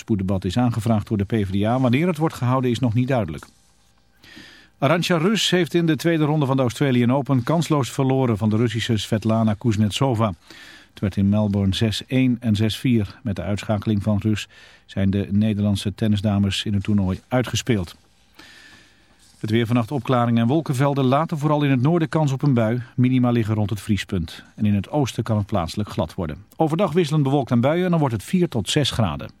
Het spoeddebat is aangevraagd door de PvdA. Wanneer het wordt gehouden is nog niet duidelijk. Arantxa Rus heeft in de tweede ronde van de Australian Open kansloos verloren van de Russische Svetlana Kuznetsova. Het werd in Melbourne 6-1 en 6-4. Met de uitschakeling van Rus zijn de Nederlandse tennisdames in het toernooi uitgespeeld. Het weer vannacht opklaringen en wolkenvelden laten vooral in het noorden kans op een bui. Minima liggen rond het vriespunt. En in het oosten kan het plaatselijk glad worden. Overdag wisselen bewolkt en buien en dan wordt het 4 tot 6 graden.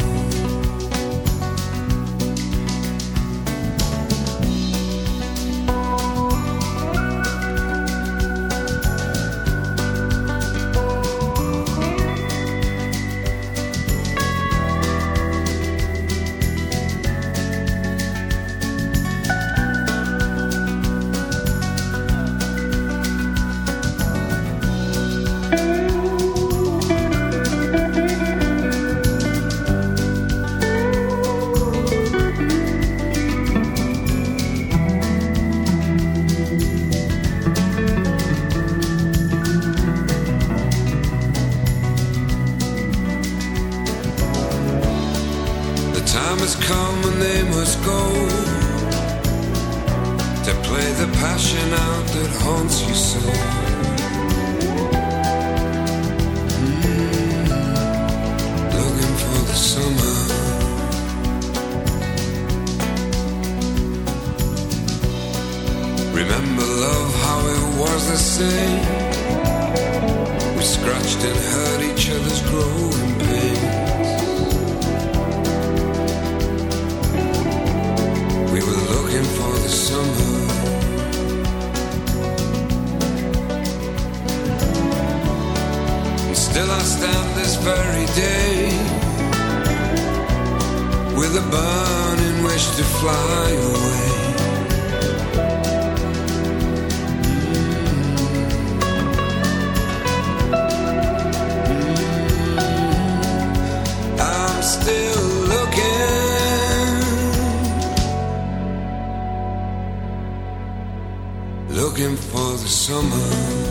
And still, I stand this very day with a burning wish to fly away. for the summer.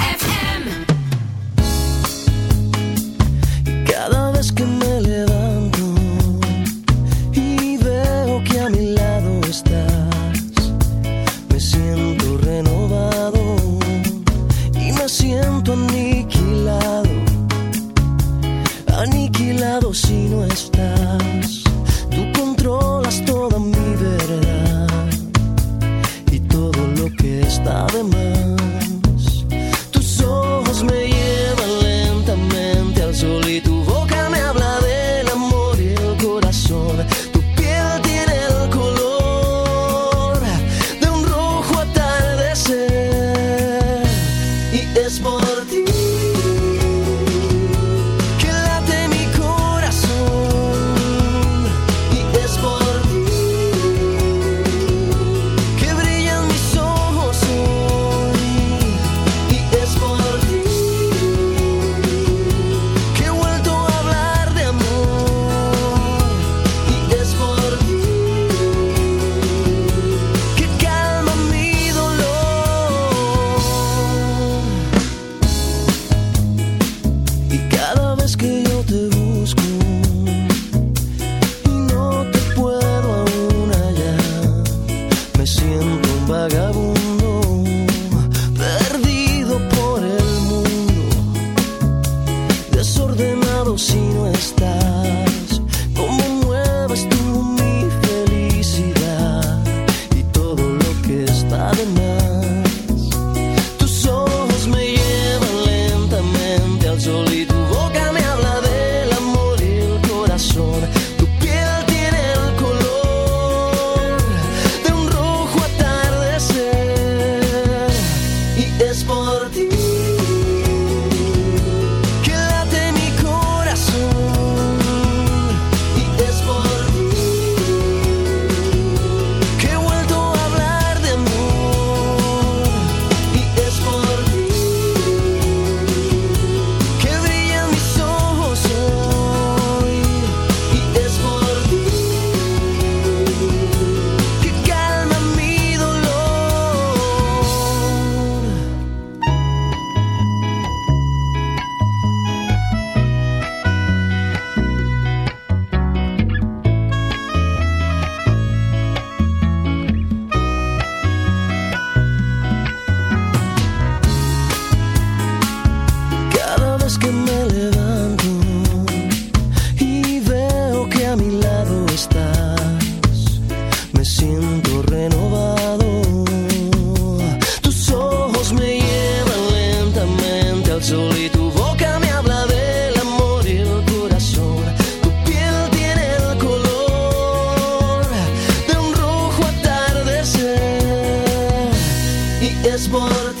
desbordar.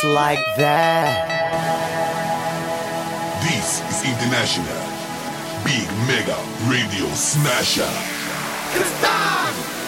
just like that. This is International Big Mega Radio Smasher. Cause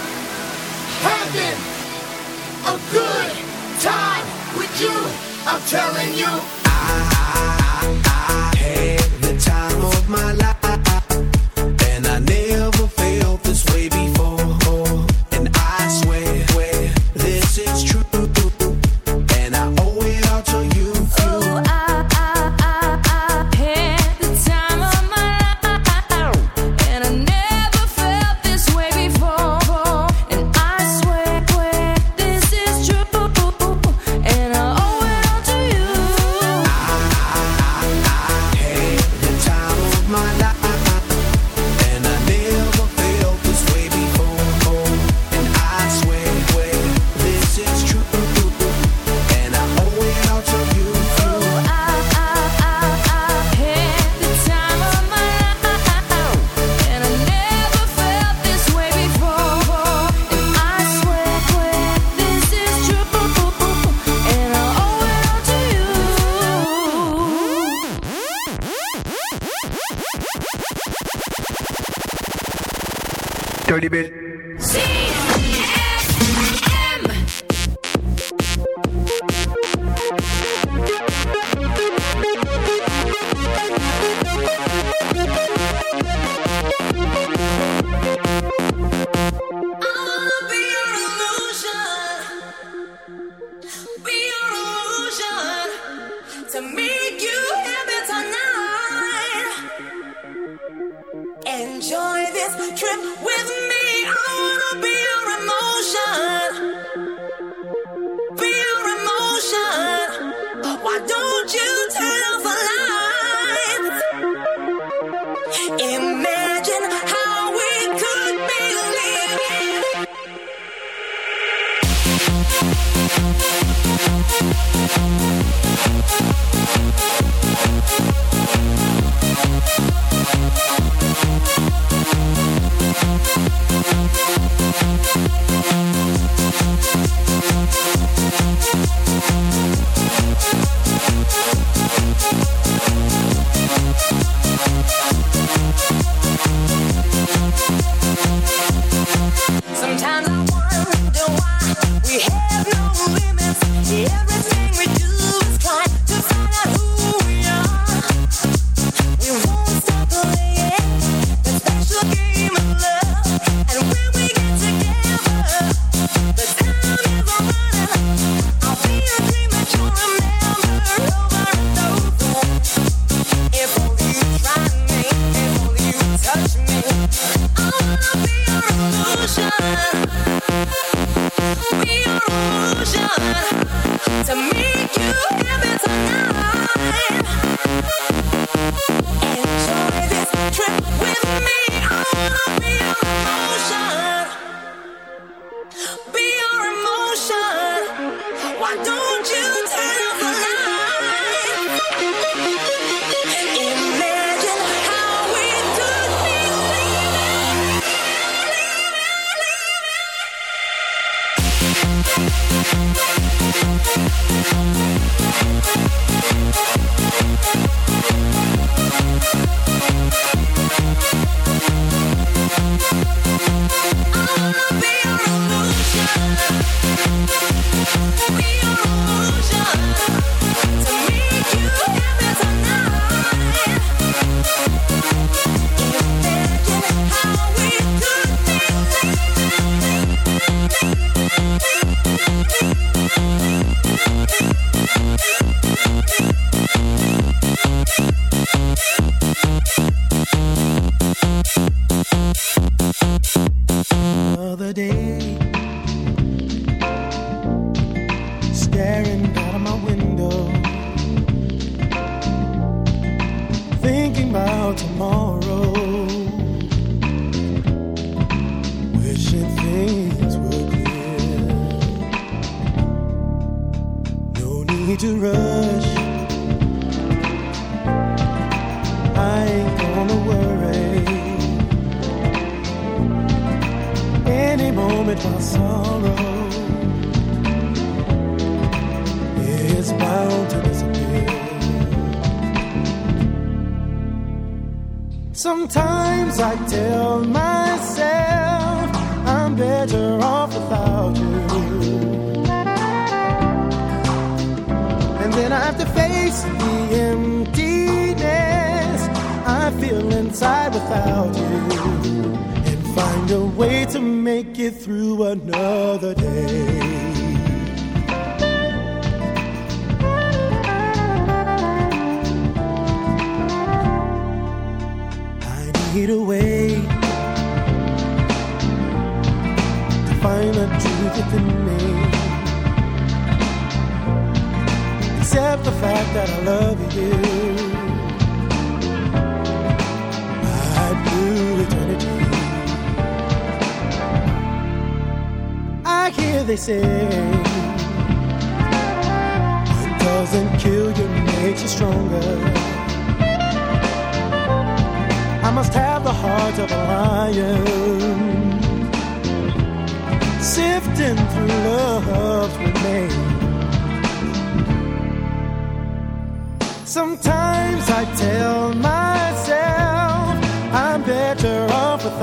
another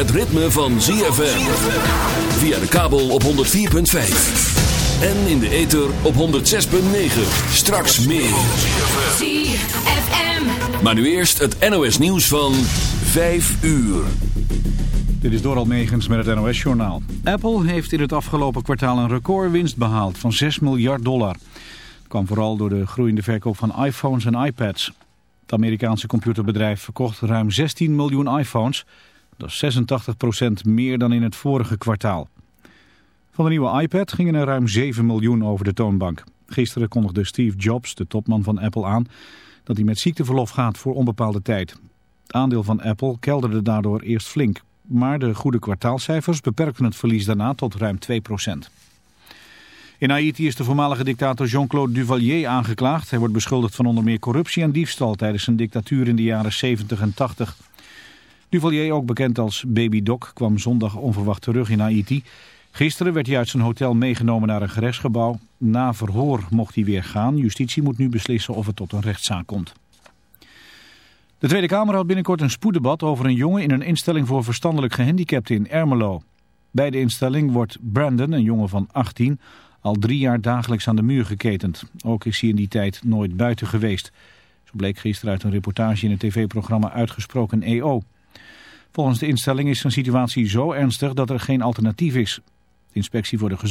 Het ritme van ZFM. Via de kabel op 104.5. En in de ether op 106.9. Straks meer. ZFM. Maar nu eerst het NOS nieuws van 5 uur. Dit is Doral Megens met het NOS-journaal. Apple heeft in het afgelopen kwartaal een recordwinst behaald van 6 miljard dollar. Dat kwam vooral door de groeiende verkoop van iPhones en iPads. Het Amerikaanse computerbedrijf verkocht ruim 16 miljoen iPhones. Dat is 86% meer dan in het vorige kwartaal. Van de nieuwe iPad gingen er ruim 7 miljoen over de toonbank. Gisteren kondigde Steve Jobs, de topman van Apple, aan dat hij met ziekteverlof gaat voor onbepaalde tijd. Het aandeel van Apple kelderde daardoor eerst flink. Maar de goede kwartaalcijfers beperkten het verlies daarna tot ruim 2%. In Haiti is de voormalige dictator Jean-Claude Duvalier aangeklaagd. Hij wordt beschuldigd van onder meer corruptie en diefstal tijdens zijn dictatuur in de jaren 70 en 80. Duvalier, ook bekend als Baby Doc, kwam zondag onverwacht terug in Haiti. Gisteren werd hij uit zijn hotel meegenomen naar een gerechtsgebouw. Na verhoor mocht hij weer gaan. Justitie moet nu beslissen of het tot een rechtszaak komt. De Tweede Kamer had binnenkort een spoeddebat over een jongen in een instelling voor verstandelijk gehandicapten in Ermelo. Bij de instelling wordt Brandon, een jongen van 18, al drie jaar dagelijks aan de muur geketend. Ook is hij in die tijd nooit buiten geweest. Zo bleek gisteren uit een reportage in het tv-programma Uitgesproken EO. Volgens de instelling is zijn situatie zo ernstig dat er geen alternatief is. De inspectie voor de gezondheid